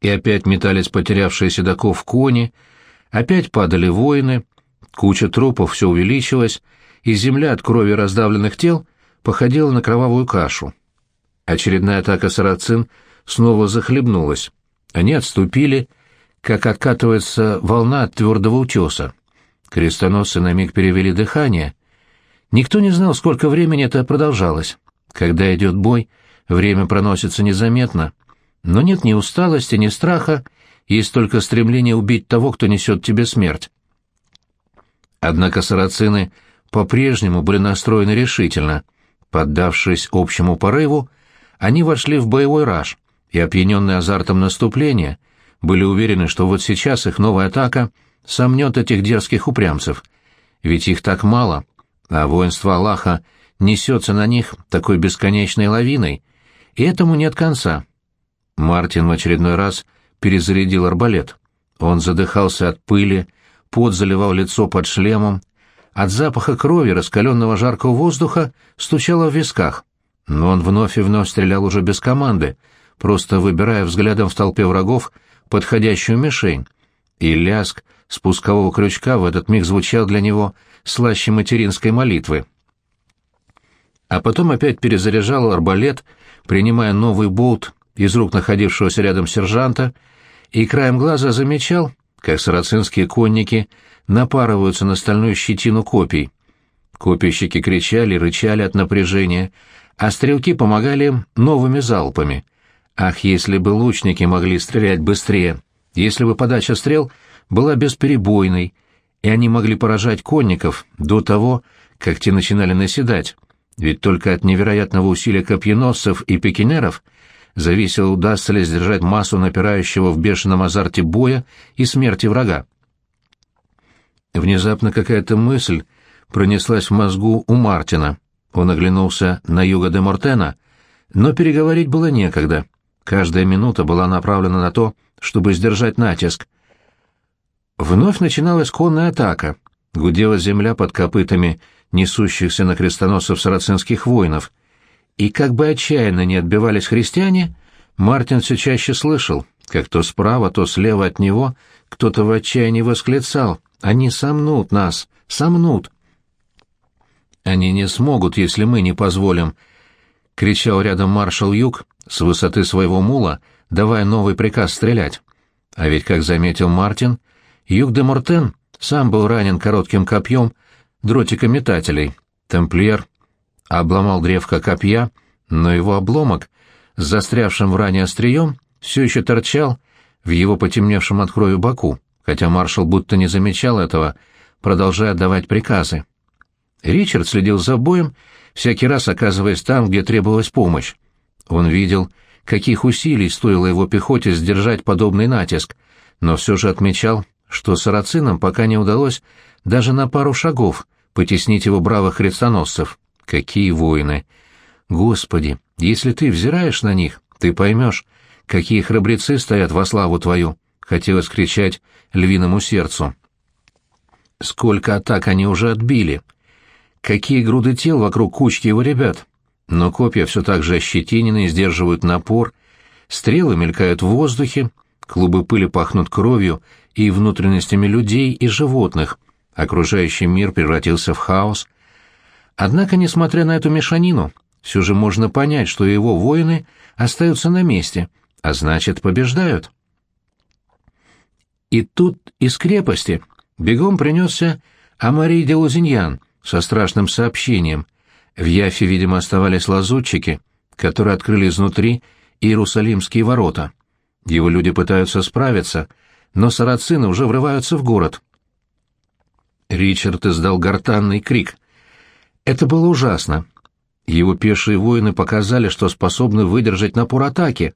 и опять метались потерявшие седаков кони, опять падали воины, куча трупов все увеличилась, и земля от крови раздавленных тел походила на кровавую кашу. Очередная атака сарацин снова захлебнулась. Они отступили, как откатывается волна от твердого утеса. Крестоносцы на миг перевели дыхание. Никто не знал, сколько времени это продолжалось. Когда идет бой, время проносится незаметно. Но нет ни усталости, ни страха, есть только стремление убить того, кто несет тебе смерть. Однако сарацины по-прежнему были настроены решительно. Поддавшись общему порыву, они вошли в боевой раж и, опьяненные азартом наступления, были уверены, что вот сейчас их новая атака сомнет этих дерзких упрямцев, ведь их так мало, а воинство Аллаха несется на них такой бесконечной лавиной, и этому нет конца. Мартин в очередной раз перезарядил арбалет. Он задыхался от пыли, пот заливал лицо под шлемом, от запаха крови раскаленного жаркого воздуха стучало в висках. Но он вновь и вновь стрелял уже без команды, просто выбирая взглядом в толпе врагов подходящую мишень. И ляск спускового крючка в этот миг звучал для него слаще материнской молитвы. А потом опять перезаряжал арбалет, принимая новый болт из рук находившегося рядом сержанта, и краем глаза замечал, как сарацинские конники напарываются на стальную щетину копий. Копийщики кричали, рычали от напряжения, а стрелки помогали им новыми залпами. Ах, если бы лучники могли стрелять быстрее, если бы подача стрел была бесперебойной, и они могли поражать конников до того, как те начинали наседать, ведь только от невероятного усилия копьеносцев и пекинеров зависело, удастся ли сдержать массу напирающего в бешеном азарте боя и смерти врага. Внезапно какая-то мысль пронеслась в мозгу у Мартина. Он оглянулся на юго де Мортена, но переговорить было некогда. Каждая минута была направлена на то, чтобы сдержать натиск. Вновь начиналась конная атака. Гудела земля под копытами несущихся на крестоносцев сарацинских воинов. И как бы отчаянно не отбивались христиане, Мартин все чаще слышал, как то справа, то слева от него кто-то в отчаянии восклицал «Они сомнут нас! Сомнут!» «Они не смогут, если мы не позволим!» — кричал рядом маршал Юг с высоты своего мула, давая новый приказ стрелять. А ведь, как заметил Мартин, Юг де Мортен сам был ранен коротким копьем дротика метателей. Обломал древко копья, но его обломок с застрявшим в ране острием все еще торчал в его потемневшем от крови боку, хотя маршал будто не замечал этого, продолжая отдавать приказы. Ричард следил за боем, всякий раз оказываясь там, где требовалась помощь. Он видел, каких усилий стоило его пехоте сдержать подобный натиск, но все же отмечал, что сарацинам пока не удалось даже на пару шагов потеснить его бравых крестоносцев. Какие воины! Господи, если ты взираешь на них, ты поймешь, какие храбрецы стоят во славу твою, — хотелось кричать львиному сердцу. Сколько атак они уже отбили! Какие груды тел вокруг кучки его ребят! Но копья все так же ощетинены и сдерживают напор, стрелы мелькают в воздухе, клубы пыли пахнут кровью и внутренностями людей и животных, окружающий мир превратился в хаос. Однако, несмотря на эту мешанину, все же можно понять, что его воины остаются на месте, а значит, побеждают. И тут из крепости бегом принесся Амарий де Лузиньян со страшным сообщением. В Яфе, видимо, оставались лазутчики, которые открыли изнутри Иерусалимские ворота. Его люди пытаются справиться, но сарацины уже врываются в город. Ричард издал гортанный крик. Это было ужасно. Его пешие воины показали, что способны выдержать напор атаки,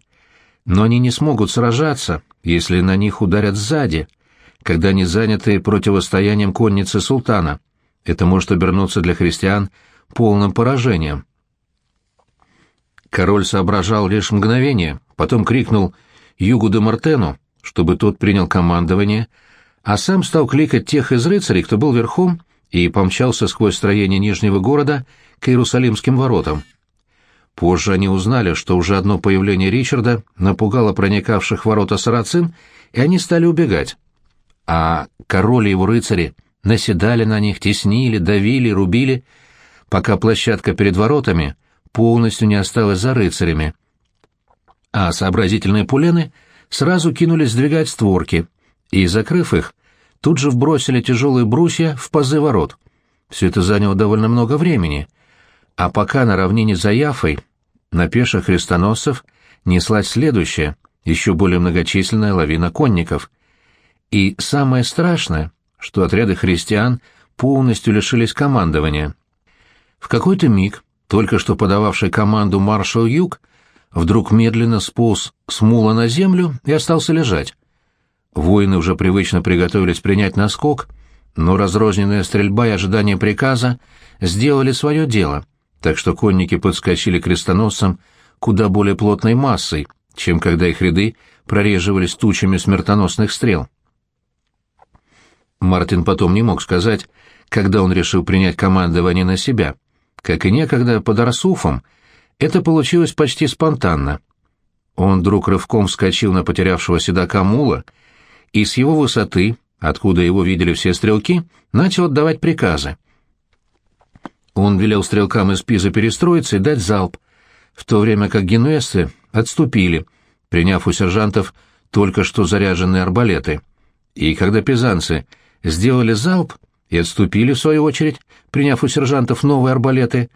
но они не смогут сражаться, если на них ударят сзади, когда они заняты противостоянием конницы султана. Это может обернуться для христиан полным поражением. Король соображал лишь мгновение, потом крикнул Югу де Мартену, чтобы тот принял командование, а сам стал кликать тех из рыцарей, кто был верхом, и помчался сквозь строение Нижнего города к Иерусалимским воротам. Позже они узнали, что уже одно появление Ричарда напугало проникавших в ворота сарацин, и они стали убегать. А король и его рыцари наседали на них, теснили, давили, рубили, пока площадка перед воротами полностью не осталась за рыцарями. А сообразительные пулены сразу кинулись сдвигать створки, и, закрыв их, тут же вбросили тяжелые брусья в пазы ворот. Все это заняло довольно много времени, а пока на равнине за Яфой на пеших крестоносцев неслась следующая, еще более многочисленная лавина конников. И самое страшное, что отряды христиан полностью лишились командования. В какой-то миг, только что подававший команду маршал Юг, вдруг медленно сполз с мула на землю и остался лежать. Воины уже привычно приготовились принять наскок, но разрозненная стрельба и ожидание приказа сделали свое дело, так что конники подскочили крестоносцам куда более плотной массой, чем когда их ряды прореживались тучами смертоносных стрел. Мартин потом не мог сказать, когда он решил принять командование на себя. Как и некогда под Арсуфом, это получилось почти спонтанно. Он вдруг рывком вскочил на потерявшего седока мула, и с его высоты, откуда его видели все стрелки, начал отдавать приказы. Он велел стрелкам из Пиза перестроиться и дать залп, в то время как генуэзцы отступили, приняв у сержантов только что заряженные арбалеты. И когда пизанцы сделали залп и отступили, в свою очередь, приняв у сержантов новые арбалеты,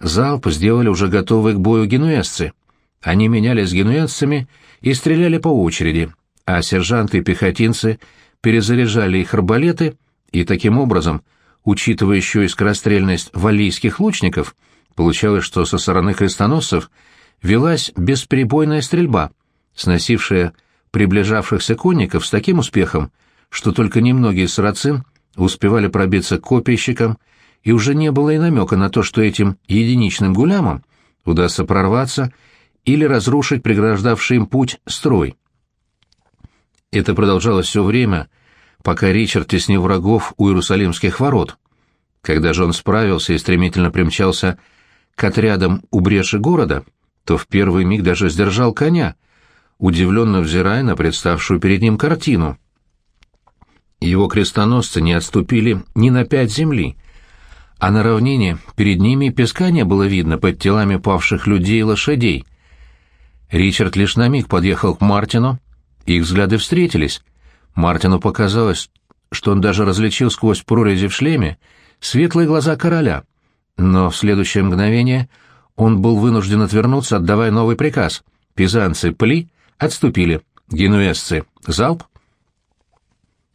залп сделали уже готовые к бою генуэзцы. Они менялись с генуэзцами и стреляли по очереди, а сержанты и пехотинцы перезаряжали их арбалеты, и таким образом, учитывая еще и скорострельность валлийских лучников, получалось, что со стороны крестоносцев велась бесперебойная стрельба, сносившая приближавшихся конников с таким успехом, что только немногие сарацин успевали пробиться к копейщикам, и уже не было и намека на то, что этим единичным гулямам удастся прорваться или разрушить преграждавший им путь строй. Это продолжалось все время, пока Ричард теснил врагов у Иерусалимских ворот. Когда же он справился и стремительно примчался к отрядам у бреши города, то в первый миг даже сдержал коня, удивленно взирая на представшую перед ним картину. Его крестоносцы не отступили ни на пять земли, а на равнине перед ними песка не было видно под телами павших людей и лошадей. Ричард лишь на миг подъехал к Мартину, их взгляды встретились. Мартину показалось, что он даже различил сквозь прорези в шлеме светлые глаза короля, но в следующее мгновение он был вынужден отвернуться, отдавая новый приказ. Пизанцы пли, отступили. Генуэзцы залп.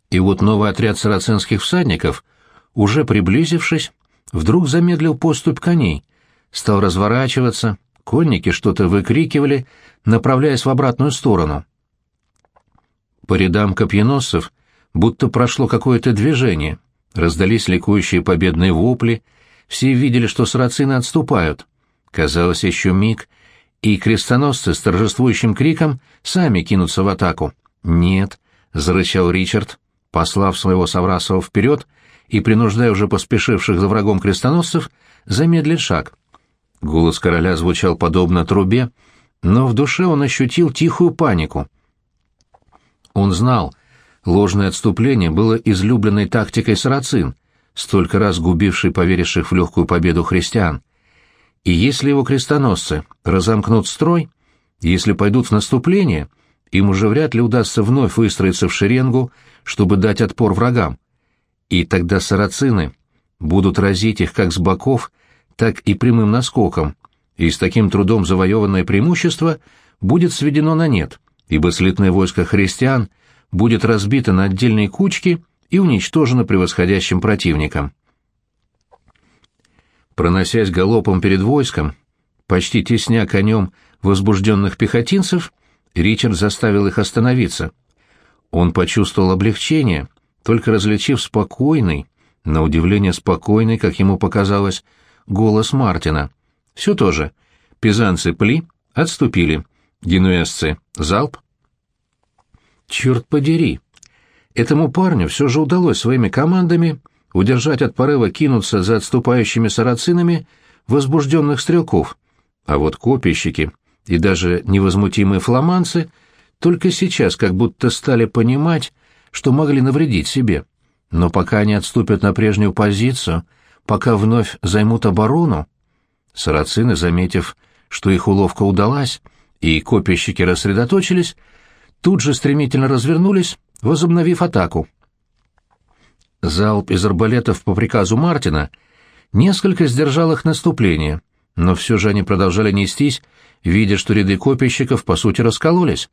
И вот новый отряд сарацинских всадников, уже приблизившись, вдруг замедлил поступь коней, стал разворачиваться, конники что-то выкрикивали, направляясь в обратную сторону. По рядам копьеносцев будто прошло какое-то движение, раздались ликующие победные вопли, все видели, что сарацины отступают. Казалось, еще миг, и крестоносцы с торжествующим криком сами кинутся в атаку. «Нет», — зарычал Ричард, послав своего Саврасова вперед и принуждая уже поспешивших за врагом крестоносцев замедлить шаг. Голос короля звучал подобно трубе, но в душе он ощутил тихую панику. Он знал, ложное отступление было излюбленной тактикой сарацин, столько раз губившей поверивших в легкую победу христиан. И если его крестоносцы разомкнут строй, если пойдут в наступление, им уже вряд ли удастся вновь выстроиться в шеренгу, чтобы дать отпор врагам. И тогда сарацины будут разить их как с боков, так и прямым наскоком, и с таким трудом завоеванное преимущество будет сведено на нет ибо слитное войско христиан будет разбито на отдельные кучки и уничтожено превосходящим противником. Проносясь галопом перед войском, почти тесня конем возбужденных пехотинцев, Ричард заставил их остановиться. Он почувствовал облегчение, только различив спокойный, на удивление спокойный, как ему показалось, голос Мартина. Все то же. Пизанцы пли, отступили. Генуэзцы залп. Черт подери! Этому парню все же удалось своими командами удержать от порыва кинуться за отступающими сарацинами возбужденных стрелков, А вот копийщики и даже невозмутимые фламанцы только сейчас как будто стали понимать, что могли навредить себе. Но пока они отступят на прежнюю позицию, пока вновь займут оборону, сарацины, заметив, что их уловка удалась, и копийщики рассредоточились, тут же стремительно развернулись, возобновив атаку. Залп из арбалетов по приказу Мартина несколько сдержал их наступление, но все же они продолжали нестись, видя, что ряды копийщиков по сути раскололись.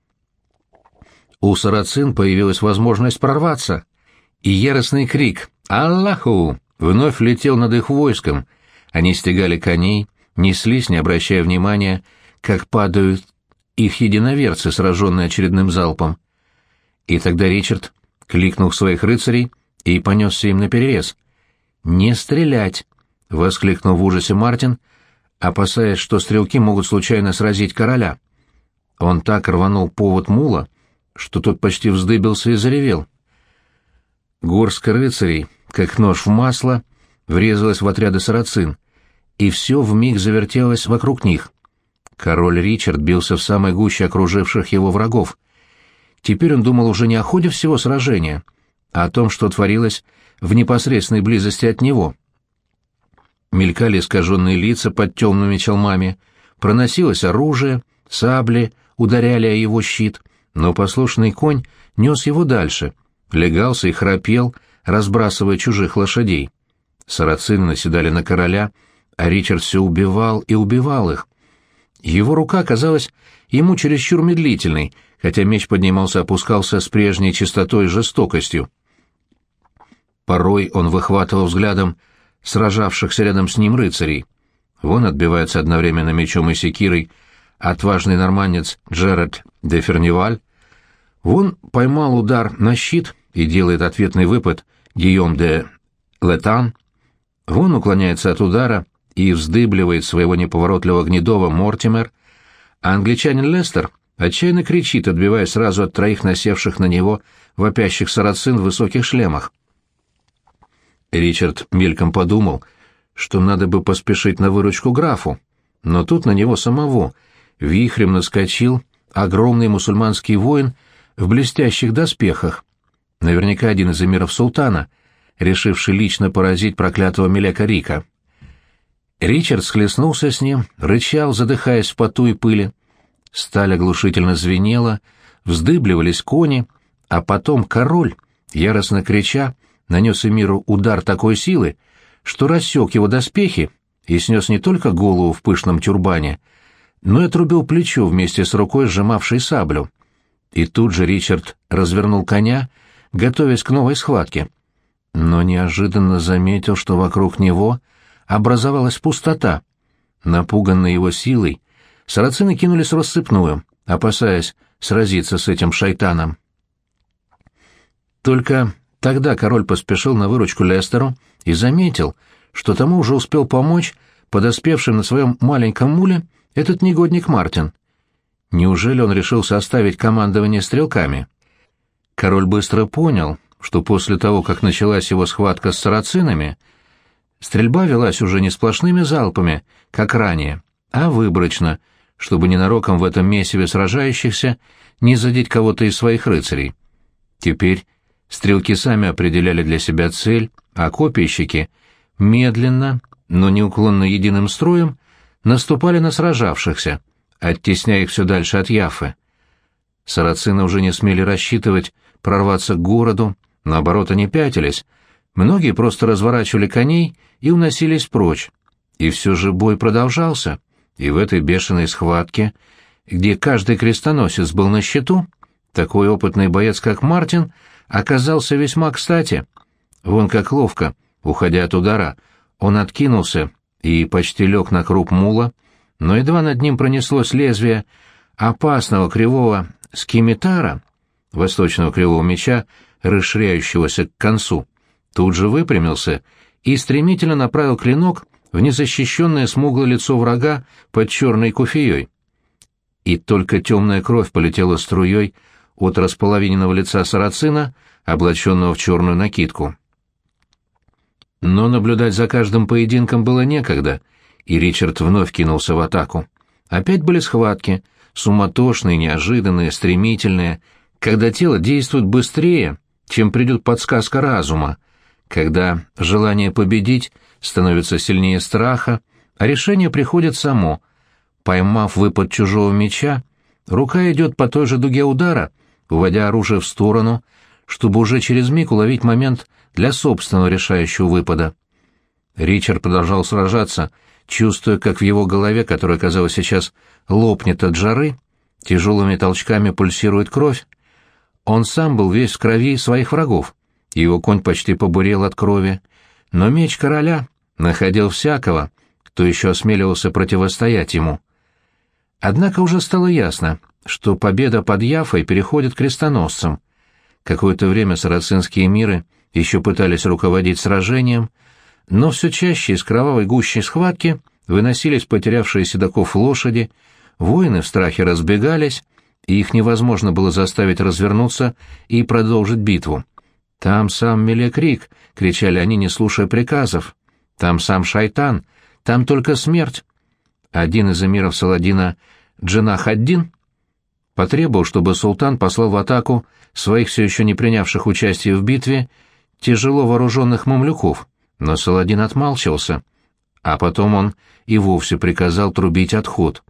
У сарацин появилась возможность прорваться, и яростный крик «Аллаху!» вновь летел над их войском. Они стегали коней, неслись, не обращая внимания, как падают их единоверцы, сраженные очередным залпом. И тогда Ричард кликнул своих рыцарей и понесся им наперерез. «Не стрелять!» — воскликнул в ужасе Мартин, опасаясь, что стрелки могут случайно сразить короля. Он так рванул повод мула, что тот почти вздыбился и заревел. Горстка рыцарей, как нож в масло, врезалась в отряды сарацин, и все вмиг завертелось вокруг них. Король Ричард бился в самой гуще окруживших его врагов. Теперь он думал уже не о ходе всего сражения, а о том, что творилось в непосредственной близости от него. Мелькали искаженные лица под темными челмами, проносилось оружие, сабли ударяли о его щит, но послушный конь нес его дальше, легался и храпел, разбрасывая чужих лошадей. Сарацины наседали на короля, а Ричард все убивал и убивал их. Его рука казалась ему чересчур медлительной, хотя меч поднимался-опускался с прежней чистотой и жестокостью. Порой он выхватывал взглядом сражавшихся рядом с ним рыцарей. Вон отбивается одновременно мечом и секирой отважный норманец Джеред де Ферниваль. Вон поймал удар на щит и делает ответный выпад Гийом де Летан. Вон уклоняется от удара и вздыбливает своего неповоротливого гнедого Мортимер, а англичанин Лестер отчаянно кричит, отбивая сразу от троих насевших на него вопящих сарацин в высоких шлемах. Ричард мельком подумал, что надо бы поспешить на выручку графу, но тут на него самого вихрем наскочил огромный мусульманский воин в блестящих доспехах, наверняка один из эмиров султана, решивший лично поразить проклятого Мелека Рика. Ричард схлестнулся с ним, рычал, задыхаясь в поту и пыли. Сталь оглушительно звенела, вздыбливались кони, а потом король, яростно крича, нанес Эмиру удар такой силы, что рассек его доспехи и снес не только голову в пышном тюрбане, но и отрубил плечо вместе с рукой, сжимавшей саблю. И тут же Ричард развернул коня, готовясь к новой схватке. Но неожиданно заметил, что вокруг него образовалась пустота. Напуганные его силой, сарацины кинулись в рассыпную, опасаясь сразиться с этим шайтаном. Только Тогда король поспешил на выручку Лестеру и заметил, что тому уже успел помочь подоспевшим на своем маленьком муле этот негодник Мартин. Неужели он решился оставить командование стрелками? Король быстро понял, что после того, как началась его схватка с сарацинами, стрельба велась уже не сплошными залпами, как ранее, а выборочно, чтобы ненароком в этом месиве сражающихся не задеть кого-то из своих рыцарей. Теперь Стрелки сами определяли для себя цель, а копийщики медленно, но неуклонно единым строем наступали на сражавшихся, оттесняя их все дальше от Яфы. Сарацины уже не смели рассчитывать прорваться к городу, наоборот, они пятились. Многие просто разворачивали коней и уносились прочь. И все же бой продолжался, и в этой бешеной схватке, где каждый крестоносец был на счету, такой опытный боец, как Мартин, оказался весьма кстати. Вон как ловко, уходя от удара, он откинулся и почти лег на круп мула, но едва над ним пронеслось лезвие опасного кривого скимитара, восточного кривого меча, расширяющегося к концу, тут же выпрямился и стремительно направил клинок в незащищенное смуглое лицо врага под черной куфией. И только темная кровь полетела струей от располовиненного лица сарацина, облаченного в черную накидку. Но наблюдать за каждым поединком было некогда, и Ричард вновь кинулся в атаку. Опять были схватки, суматошные, неожиданные, стремительные, когда тело действует быстрее, чем придет подсказка разума, когда желание победить становится сильнее страха, а решение приходит само. Поймав выпад чужого меча, рука идет по той же дуге удара, уводя оружие в сторону, чтобы уже через миг уловить момент для собственного решающего выпада. Ричард продолжал сражаться, чувствуя, как в его голове, которая, казалось, сейчас лопнет от жары, тяжелыми толчками пульсирует кровь. Он сам был весь в крови своих врагов, его конь почти побурел от крови, но меч короля находил всякого, кто еще осмеливался противостоять ему. Однако уже стало ясно, что победа под Яфой переходит к крестоносцам. Какое-то время сарацинские миры еще пытались руководить сражением, но все чаще из кровавой гущей схватки выносились потерявшие седаков лошади, воины в страхе разбегались, и их невозможно было заставить развернуться и продолжить битву. «Там сам Мелекрик!» — кричали они, не слушая приказов. «Там сам Шайтан! Там только смерть!» Один из эмиров Саладина, Джинах Аддин, потребовал, чтобы султан послал в атаку своих все еще не принявших участие в битве тяжело вооруженных мамлюков, но Саладин отмалчивался, а потом он и вовсе приказал трубить отход.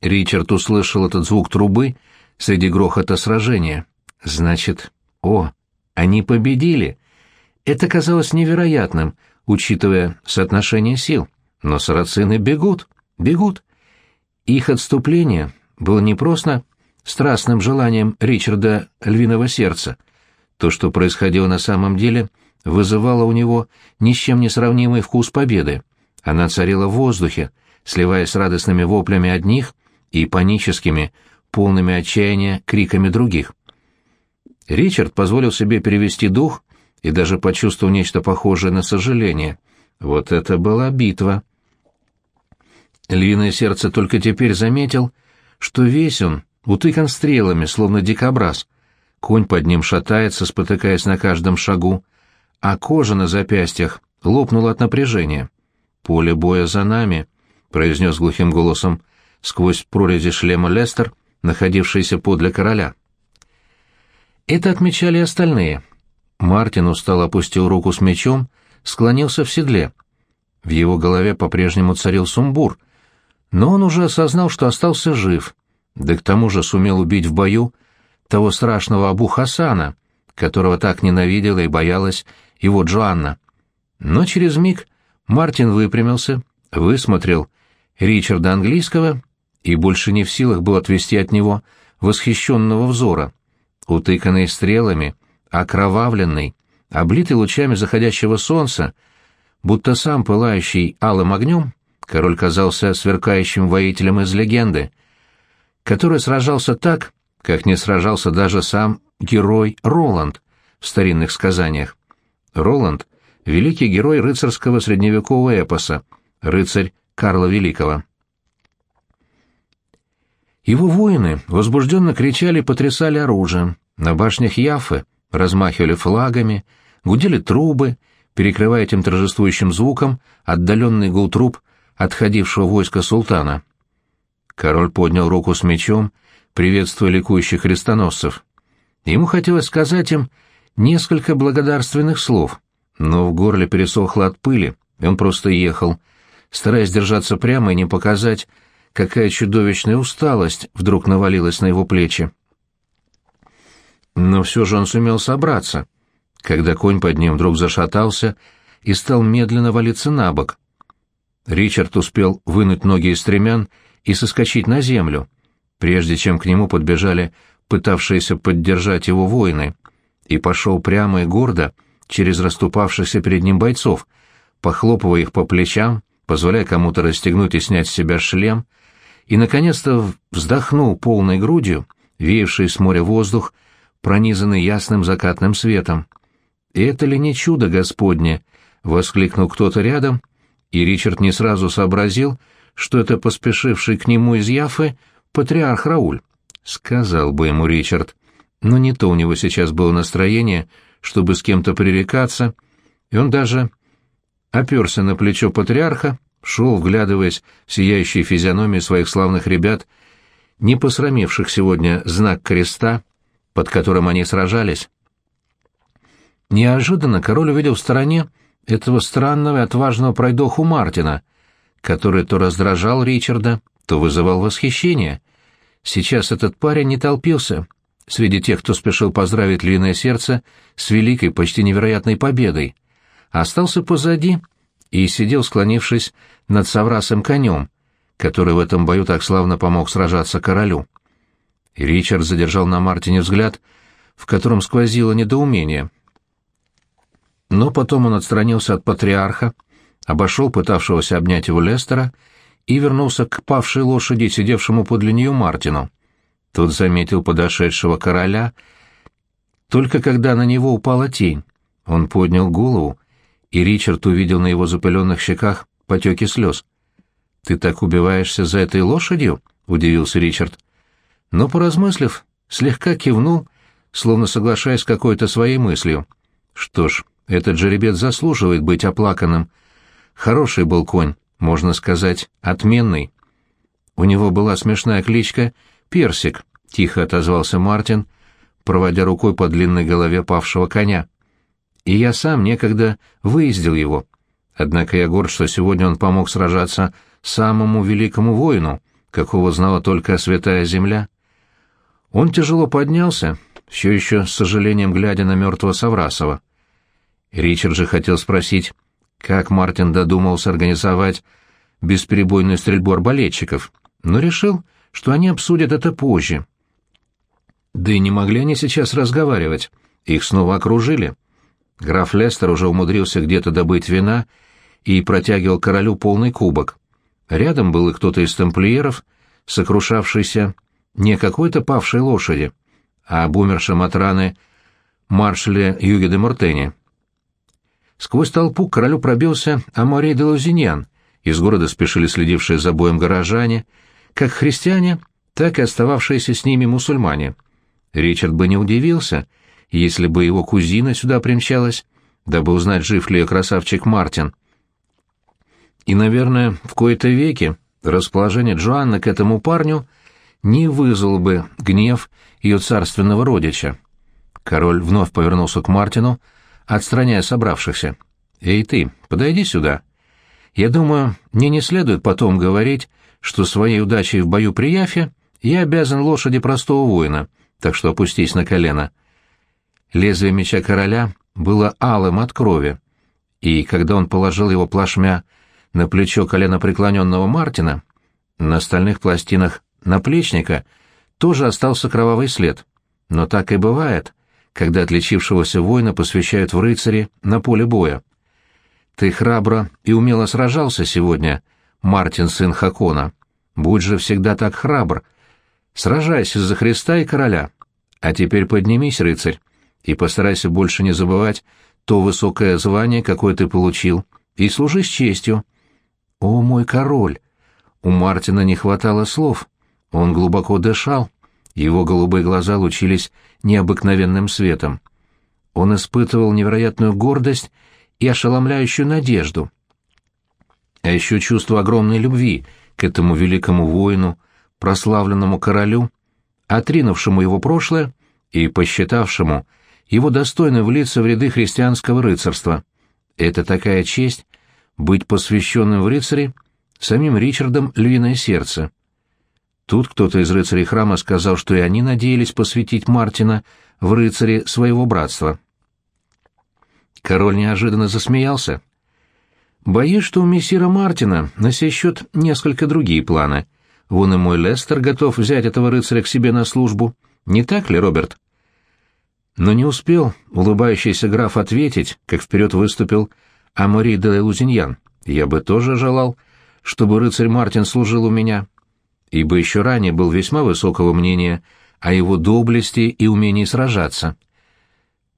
Ричард услышал этот звук трубы среди грохота сражения. Значит, о, они победили! Это казалось невероятным, учитывая соотношение сил, но сарацины бегут, бегут. Их отступление было не просто страстным желанием Ричарда львиного сердца. То, что происходило на самом деле, вызывало у него ни с чем не сравнимый вкус победы. Она царила в воздухе, сливаясь с радостными воплями одних и паническими, полными отчаяния криками других. Ричард позволил себе перевести дух и даже почувствовал нечто похожее на сожаление. Вот это была битва. Львиное сердце только теперь заметил, что весь он утыкан стрелами, словно дикобраз. Конь под ним шатается, спотыкаясь на каждом шагу, а кожа на запястьях лопнула от напряжения. «Поле боя за нами», — произнес глухим голосом сквозь прорези шлема Лестер, находившийся подле короля. Это отмечали остальные. Мартин устало опустил руку с мечом, склонился в седле. В его голове по-прежнему царил сумбур, но он уже осознал, что остался жив, да к тому же сумел убить в бою того страшного Абу Хасана, которого так ненавидела и боялась его Джоанна. Но через миг Мартин выпрямился, высмотрел Ричарда Английского и больше не в силах был отвести от него восхищенного взора. Утыканный стрелами, окровавленный, облитый лучами заходящего солнца, будто сам пылающий алым огнем, король казался сверкающим воителем из легенды, который сражался так, как не сражался даже сам герой Роланд в старинных сказаниях. Роланд — великий герой рыцарского средневекового эпоса, рыцарь Карла Великого. Его воины возбужденно кричали и потрясали оружием. На башнях Яфы размахивали флагами, гудели трубы, перекрывая этим торжествующим звуком отдаленный гул труб отходившего войска султана. Король поднял руку с мечом, приветствуя ликующих крестоносцев. Ему хотелось сказать им несколько благодарственных слов, но в горле пересохло от пыли, и он просто ехал, стараясь держаться прямо и не показать, какая чудовищная усталость вдруг навалилась на его плечи. Но все же он сумел собраться, когда конь под ним вдруг зашатался и стал медленно валиться на бок. Ричард успел вынуть ноги из стремян и соскочить на землю, прежде чем к нему подбежали пытавшиеся поддержать его воины, и пошел прямо и гордо через расступавшихся перед ним бойцов, похлопывая их по плечам, позволяя кому-то расстегнуть и снять с себя шлем — и, наконец-то, вздохнул полной грудью, веявший с моря воздух, пронизанный ясным закатным светом. «И это ли не чудо Господне?» — воскликнул кто-то рядом, и Ричард не сразу сообразил, что это поспешивший к нему из Яфы патриарх Рауль. Сказал бы ему Ричард. Но не то у него сейчас было настроение, чтобы с кем-то пререкаться, и он даже оперся на плечо патриарха, шел, вглядываясь в сияющие физиономии своих славных ребят, не посрамивших сегодня знак креста, под которым они сражались. Неожиданно король увидел в стороне этого странного и отважного пройдоху Мартина, который то раздражал Ричарда, то вызывал восхищение. Сейчас этот парень не толпился среди тех, кто спешил поздравить львиное сердце с великой, почти невероятной победой, а остался позади и сидел, склонившись над соврасым конем, который в этом бою так славно помог сражаться королю. Ричард задержал на Мартине взгляд, в котором сквозило недоумение. Но потом он отстранился от патриарха, обошел пытавшегося обнять его Лестера и вернулся к павшей лошади, сидевшему подле нее Мартину. Тот заметил подошедшего короля, только когда на него упала тень. Он поднял голову, и Ричард увидел на его запыленных щеках потеки слез. «Ты так убиваешься за этой лошадью?» — удивился Ричард. Но, поразмыслив, слегка кивнул, словно соглашаясь с какой-то своей мыслью. «Что ж, этот жеребец заслуживает быть оплаканным. Хороший был конь, можно сказать, отменный. У него была смешная кличка «Персик», — тихо отозвался Мартин, проводя рукой по длинной голове павшего коня. И я сам некогда выездил его. Однако я горд, что сегодня он помог сражаться самому великому воину, какого знала только святая земля. Он тяжело поднялся, все еще с сожалением глядя на мертвого Саврасова. Ричард же хотел спросить, как Мартин додумался организовать бесперебойную стрельбу арбалетчиков, но решил, что они обсудят это позже. Да и не могли они сейчас разговаривать, их снова окружили. Граф Лестер уже умудрился где-то добыть вина и протягивал королю полный кубок. Рядом был и кто-то из тамплиеров, сокрушавшийся не какой-то павшей лошади, а об умершем от раны маршале Юге де Мортене. Сквозь толпу к королю пробился Амори де Лузиньян. Из города спешили следившие за боем горожане, как христиане, так и остававшиеся с ними мусульмане. Ричард бы не удивился, если бы его кузина сюда примчалась, дабы узнать, жив ли ее красавчик Мартин. И, наверное, в кои-то веки расположение Джоанны к этому парню не вызвало бы гнев ее царственного родича. Король вновь повернулся к Мартину, отстраняя собравшихся. «Эй ты, подойди сюда. Я думаю, мне не следует потом говорить, что своей удачей в бою при Яфе я обязан лошади простого воина, так что опустись на колено». Лезвие меча короля было алым от крови, и когда он положил его плашмя на плечо колено преклоненного Мартина, на остальных пластинах наплечника тоже остался кровавый след. Но так и бывает — когда отличившегося воина посвящают в рыцари на поле боя. Ты храбро и умело сражался сегодня, Мартин, сын Хакона. Будь же всегда так храбр. Сражайся за Христа и короля. А теперь поднимись, рыцарь, и постарайся больше не забывать то высокое звание, какое ты получил, и служи с честью. О, мой король! У Мартина не хватало слов. Он глубоко дышал. Его голубые глаза лучились необыкновенным светом. Он испытывал невероятную гордость и ошеломляющую надежду. А еще чувство огромной любви к этому великому воину, прославленному королю, отринувшему его прошлое и посчитавшему его достойным влиться в ряды христианского рыцарства. Это такая честь — быть посвященным в рыцари самим Ричардом Львиное Сердце. Тут кто-то из рыцарей храма сказал, что и они надеялись посвятить Мартина в рыцари своего братства. Король неожиданно засмеялся. «Боюсь, что у мессира Мартина на сей счет несколько другие планы. Вон и мой Лестер готов взять этого рыцаря к себе на службу. Не так ли, Роберт?» Но не успел улыбающийся граф ответить, как вперед выступил Амори де Лузиньян. «Я бы тоже желал, чтобы рыцарь Мартин служил у меня» ибо еще ранее был весьма высокого мнения о его доблести и умении сражаться.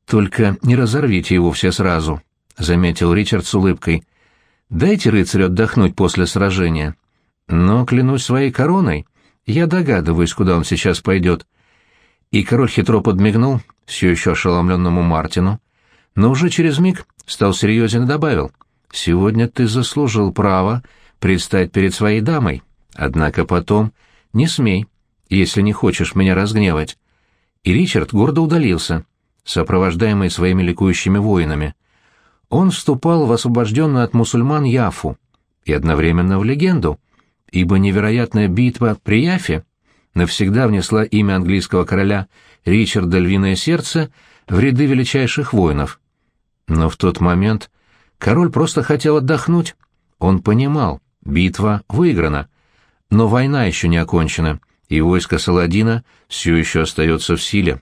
«Только не разорвите его все сразу», — заметил Ричард с улыбкой. «Дайте рыцарю отдохнуть после сражения. Но, клянусь своей короной, я догадываюсь, куда он сейчас пойдет». И король хитро подмигнул, все еще ошеломленному Мартину, но уже через миг стал серьезен и добавил, «Сегодня ты заслужил право предстать перед своей дамой. Однако потом не смей, если не хочешь меня разгневать. И Ричард гордо удалился, сопровождаемый своими ликующими воинами. Он вступал в освобожденную от мусульман Яфу и одновременно в легенду, ибо невероятная битва при Яфе навсегда внесла имя английского короля Ричарда Львиное Сердце в ряды величайших воинов. Но в тот момент король просто хотел отдохнуть. Он понимал, битва выиграна, но война еще не окончена, и войско Саладина все еще остается в силе.